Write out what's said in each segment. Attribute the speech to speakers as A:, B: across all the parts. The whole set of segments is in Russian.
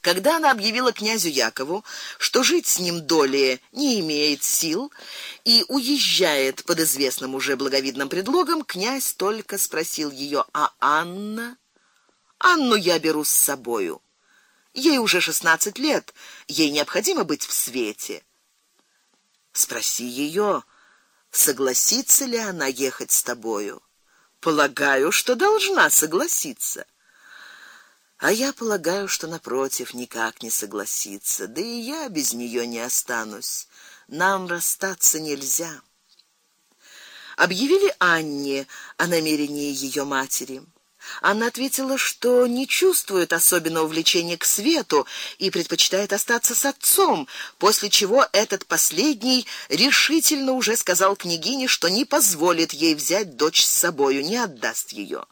A: Когда она объявила князю Якову, что жить с ним долее не имеет сил и уезжает под известным уже благовидным предлогом, князь только спросил ее: "А Анна?" "Анну я беру с собою. Ей уже шестнадцать лет, ей необходимо быть в свете. Спроси ее, согласится ли она ехать с тобою. Полагаю, что должна согласиться. А я полагаю, что напротив никак не согласится. Да и я без нее не останусь. Нам расстаться нельзя. Объявили Анне о намерении ее матери. Она ответила, что не чувствует особенного влечения к свету и предпочитает остаться с отцом, после чего этот последний решительно уже сказал княгине, что не позволит ей взять дочь с собою, не отдаст ее.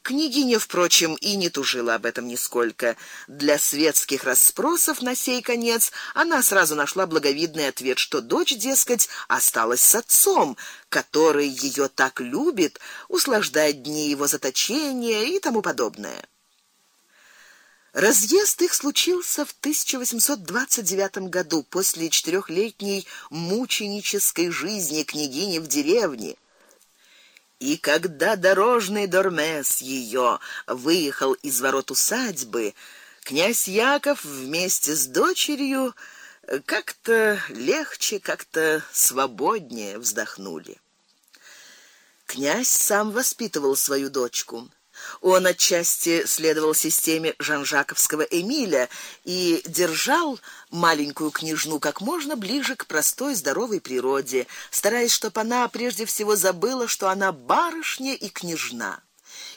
A: Княгиня, впрочем, и не тужила об этом нисколько. Для светских расспросов на сей конец она сразу нашла благовидный ответ, что дочь, дескать, осталась с отцом, который ее так любит, услаждает дни его заточения и тому подобное. Разъезд их случился в 1829 году после четырехлетней мученической жизни княгини в деревне. И когда дорожный дормес ее выехал из ворот усадьбы, князь Яков вместе с дочерью как-то легче, как-то свободнее вздохнули. Князь сам воспитывал свою дочку. Он отчасти следовал системе Жан-Жаковского Эмиля и держал маленькую княжну как можно ближе к простой здоровой природе, стараясь, чтобы она прежде всего забыла, что она барышня и княжна.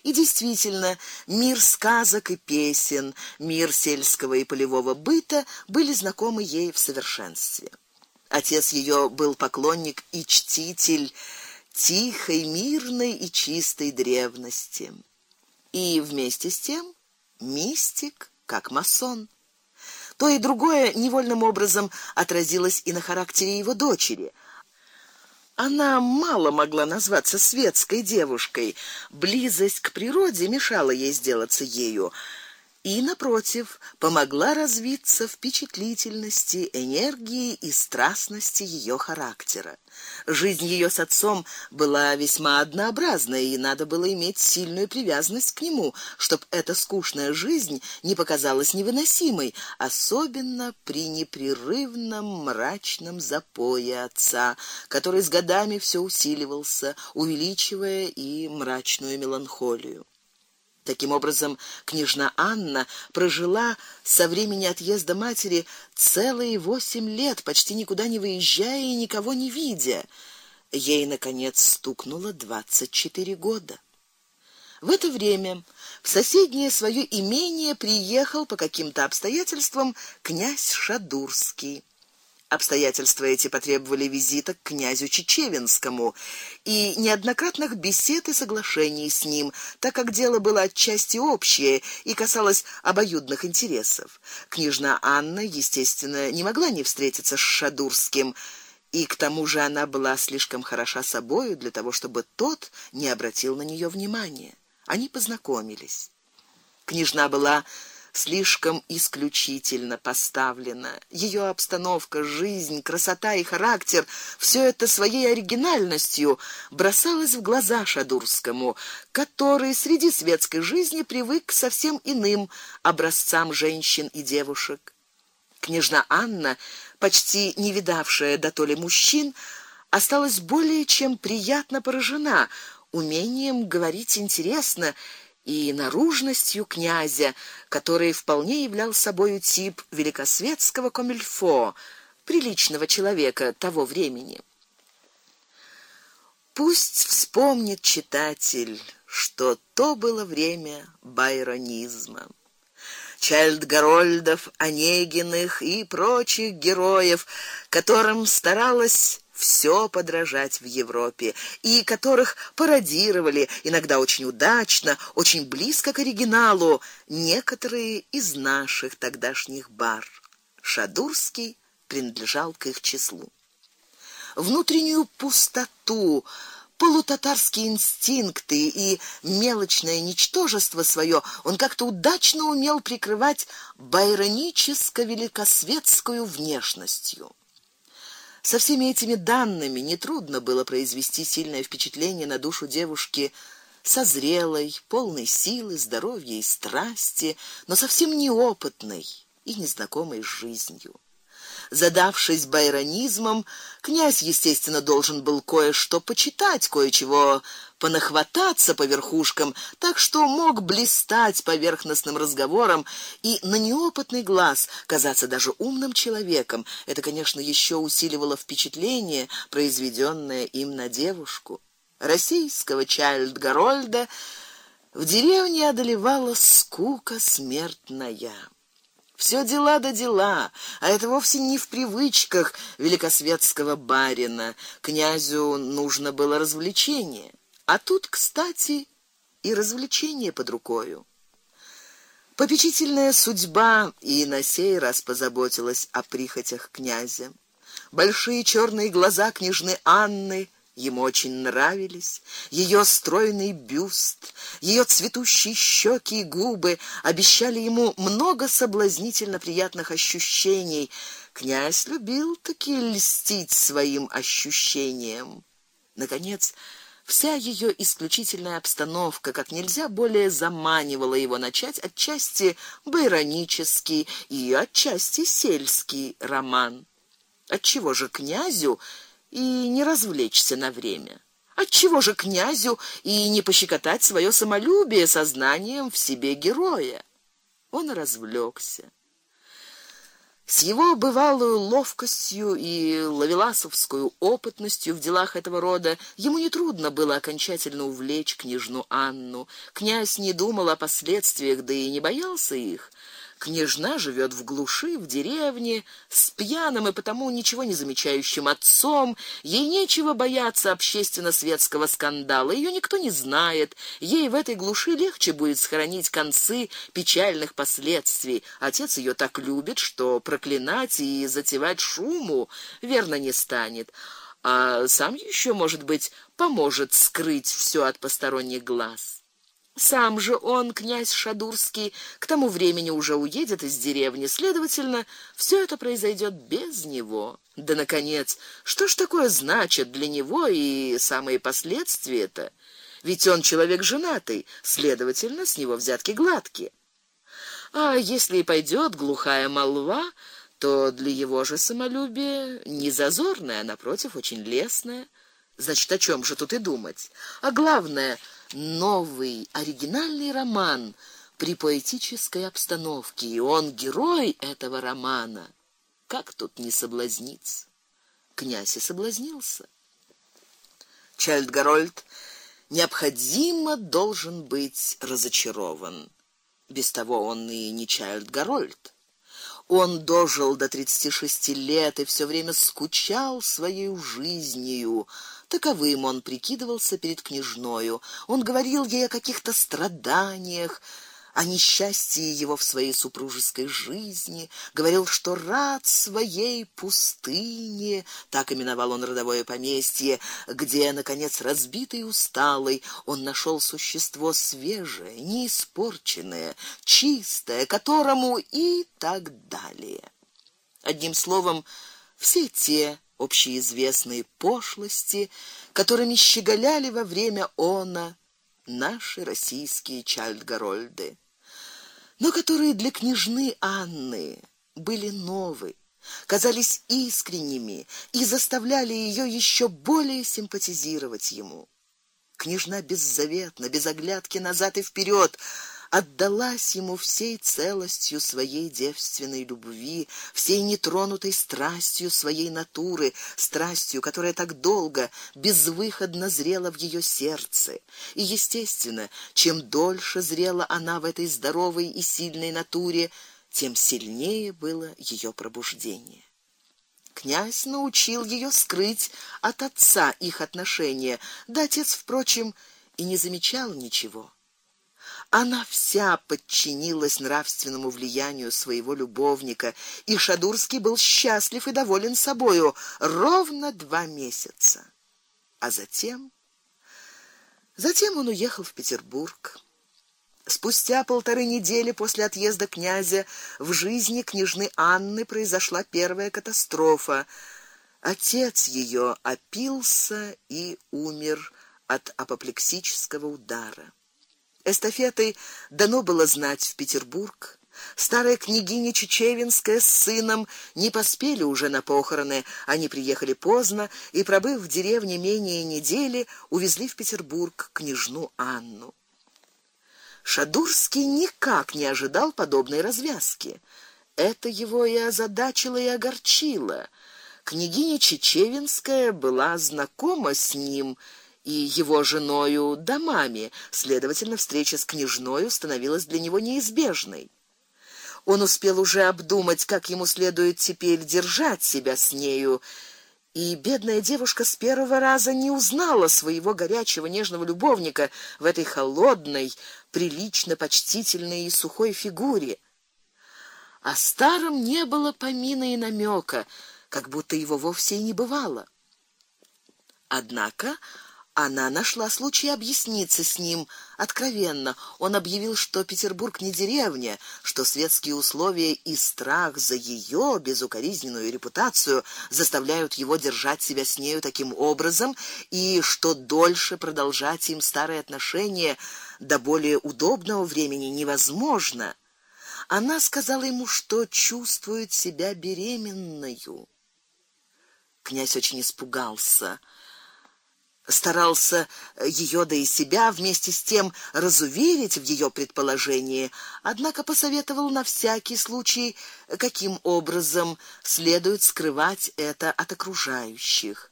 A: И действительно, мир сказок и песен, мир сельского и полевого быта были знакомы ей в совершенстве. Отец ее был поклонник и чтитель тихой, мирной и чистой древности и вместе с тем мистик, как масон. То и другое невольным образом отразилось и на характере его дочери. Она мало могла назваться светской девушкой, близость к природе мешала ей сделаться ею и напротив, помогла развиться впечатлительности, энергии и страстности ее характера. Жизнь ее с отцом была весьма однообразной, и надо было иметь сильную привязанность к нему, чтобы эта скучная жизнь не показалась невыносимой, особенно при непрерывном мрачном запое отца, который с годами все усиливался, увеличивая и мрачную меланхолию. Таким образом, княжна Анна прожила со времени отъезда матери целые восемь лет, почти никуда не выезжая и никого не видя. Ей наконец стукнуло двадцать четыре года. В это время в соседнее свое имение приехал по каким-то обстоятельствам князь Шадурский. Обстоятельства эти потребовали визита к князю Чечевинскому и неоднократных бесед и соглашений с ним, так как дело было отчасти общее и касалось обоюдных интересов. Княжна Анна, естественно, не могла не встретиться с Шадурским, и к тому же она была слишком хороша собою для того, чтобы тот не обратил на нее внимания. Они познакомились. Княжна была слишком исключительно поставлена. Ее обстановка, жизнь, красота и характер все это своей оригинальностью бросалось в глаза Шадурскому, который среди светской жизни привык к совсем иным образцам женщин и девушек. Княжна Анна, почти не видавшая до толи мужчин, осталась более чем приятно поражена умением говорить интересно и наружностью князя, который вполне являл собою тип великосветского комильфо, приличного человека того времени. Пусть вспомнит читатель, что то было время байронизма. Чайльд Гарольдов, Онегиных и прочих героев, которым старалась все подражать в Европе, и которых пародировали иногда очень удачно, очень близко к оригиналу некоторые из наших тогдашних бар. Шадурский принадлежал к их числу. Внутреннюю пустоту полутатарские инстинкты и мелочное ничтожество свое он как-то удачно умел прикрывать байроническо-великосветскую внешностью. Со всеми этими данными не трудно было произвести сильное впечатление на душу девушки созрелой, полной силы, здоровья и страсти, но совсем неопытной и незнакомой с жизнью. Задавшись байронизмом, князь, естественно, должен был кое-что почитать, кое-чего понахвататься по верхушкам, так что мог блистать поверхностным разговором и на неопытный глаз казаться даже умным человеком. Это, конечно, еще усиливало впечатление, произведённое им на девушку. Российского Чайльд-Гарольда в деревне одолевала скука смертная. Все дела да дела, а это вовсе не в привычках великосветского барина. Князю нужно было развлечение, а тут, кстати, и развлечение под рукой. Попечительная судьба и на сей раз позаботилась о прихотях князя. Большие черные глаза княжны Анны Ему очень нравились ее стройный бюст, ее цветущие щеки и губы обещали ему много соблазнительно приятных ощущений. Князь любил таки льстить своим ощущениям. Наконец, вся ее исключительная обстановка как нельзя более заманивала его начать отчасти байронический и отчасти сельский роман. Отчего же князю и не развлечься на время. Отчего же князю и не пощекотать свое самолюбие сознанием в себе героя? Он развлёкся. С его бывалой ловкостью и лавеласовской опытностью в делах этого рода ему не трудно было окончательно увлечь княжну Анну. Князь не думал о последствиях, да и не боялся их. Княжна живет в глуши, в деревне, с пьяным и потому ничего не замечающим отцом. Ей нечего бояться общественно-светского скандала. Ее никто не знает. Ей в этой глуши легче будет сохранить концы печальных последствий. Отец ее так любит, что проклинать и затевать шуму верно не станет. А сам еще, может быть, поможет скрыть все от посторонних глаз. Сам же он, князь Шадурский, к тому времени уже уедет из деревни, следовательно, все это произойдет без него. Да наконец, что ж такое значит для него и самые последствия это? Ведь он человек женатый, следовательно, с него взятки гладкие. А если и пойдет глухая молва, то для его же самолюбия не зазорная, а напротив, очень лестная. Значит, о чем же тут и думать? А главное, новый, оригинальный роман при поэтической обстановке, и он герой этого романа. Как тут не соблазниться? Князь и соблазнился. Чайльд Гарольд необходимо должен быть разочарован. Без того он и не Чайльд Гарольд. Он дожил до 36 лет и все время скучал своей жизнью Таковым он прикидывался перед княжною. Он говорил ей о каких-то страданиях, о несчастье его в своей супружеской жизни, говорил, что рад своей пустыне, так именовал он родовое поместье, где наконец разбитый и усталый он нашел существо свежее, неиспорченное, чистое, которому и так далее. Одним словом, все те общеизвестные пошлости, которыми щеголяли во время она наши российские чальдгарольды, но которые для княжны Анны были новые, казались искренними и заставляли ее еще более симпатизировать ему. Княжна беззаветно, без оглядки назад и вперед отдалась ему всей целостью своей девственной любви, всей нетронутой страстью своей натуры, страстью, которая так долго безвыходно зрела в ее сердце. И естественно, чем дольше зрела она в этой здоровой и сильной натуре, тем сильнее было ее пробуждение. Князь научил ее скрыть от отца их отношения, да отец, впрочем, и не замечал ничего. Она вся подчинилась нравственному влиянию своего любовника, и Шадурский был счастлив и доволен собою ровно два месяца. А затем Затем он уехал в Петербург. Спустя полторы недели после отъезда князя в жизни княжны Анны произошла первая катастрофа. Отец ее опился и умер от апоплексического удара. Эстафетой дано было знать в Петербург. Старая княгиня Чечевинская с сыном не поспели уже на похороны, они приехали поздно и пробыв в деревне менее недели, увезли в Петербург княжну Анну. Шадурский никак не ожидал подобной развязки. Это его и озадачило, и огорчило. Княгиня Чечевинская была знакома с ним и его женою домами, следовательно, встреча с княжною становилась для него неизбежной. Он успел уже обдумать, как ему следует теперь держать себя с нею и бедная девушка с первого раза не узнала своего горячего нежного любовника в этой холодной, прилично почтительной и сухой фигуре. О старом не было помина и намека, как будто его вовсе и не бывало. Однако она нашла случай объясниться с ним откровенно. Он объявил, что Петербург не деревня, что светские условия и страх за ее безукоризненную репутацию заставляют его держать себя с нею таким образом, и что дольше продолжать им старые отношения до более удобного времени невозможно. Она сказала ему, что чувствует себя беременною. Князь очень испугался старался ее да и себя вместе с тем разуверить в ее предположении, однако посоветовал на всякий случай, каким образом следует скрывать это от окружающих.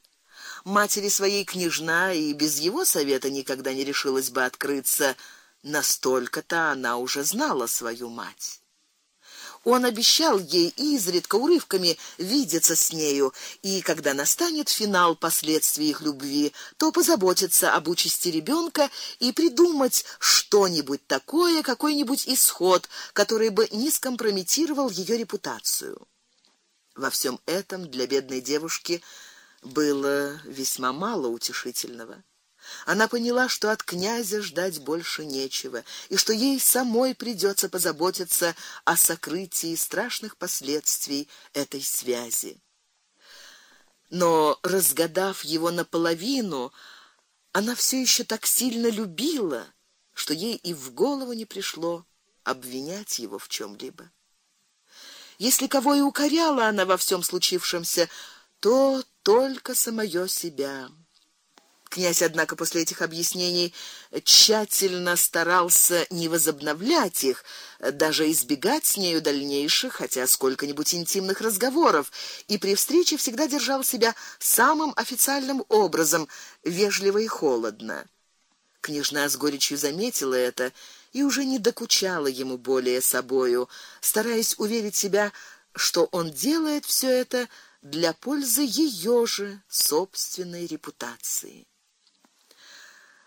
A: Матери своей княжна и без его совета никогда не решилась бы открыться, настолько-то она уже знала свою мать. Он обещал ей изредка урывками видеться с нею, и когда настанет финал последствий их любви, то позаботиться об участи ребенка и придумать что-нибудь такое, какой-нибудь исход, который бы не скомпрометировал ее репутацию. Во всем этом для бедной девушки было весьма мало утешительного. Она поняла, что от князя ждать больше нечего, и что ей самой придется позаботиться о сокрытии страшных последствий этой связи. Но разгадав его наполовину, она все еще так сильно любила, что ей и в голову не пришло обвинять его в чем либо Если кого и укоряла она во всем случившемся, то только самое себя. Князь, однако, после этих объяснений тщательно старался не возобновлять их, даже избегать с нею дальнейших, хотя сколько-нибудь интимных разговоров, и при встрече всегда держал себя самым официальным образом, вежливо и холодно. Княжна с горечью заметила это и уже не докучала ему более собою, стараясь уверить себя, что он делает все это для пользы ее же собственной репутации.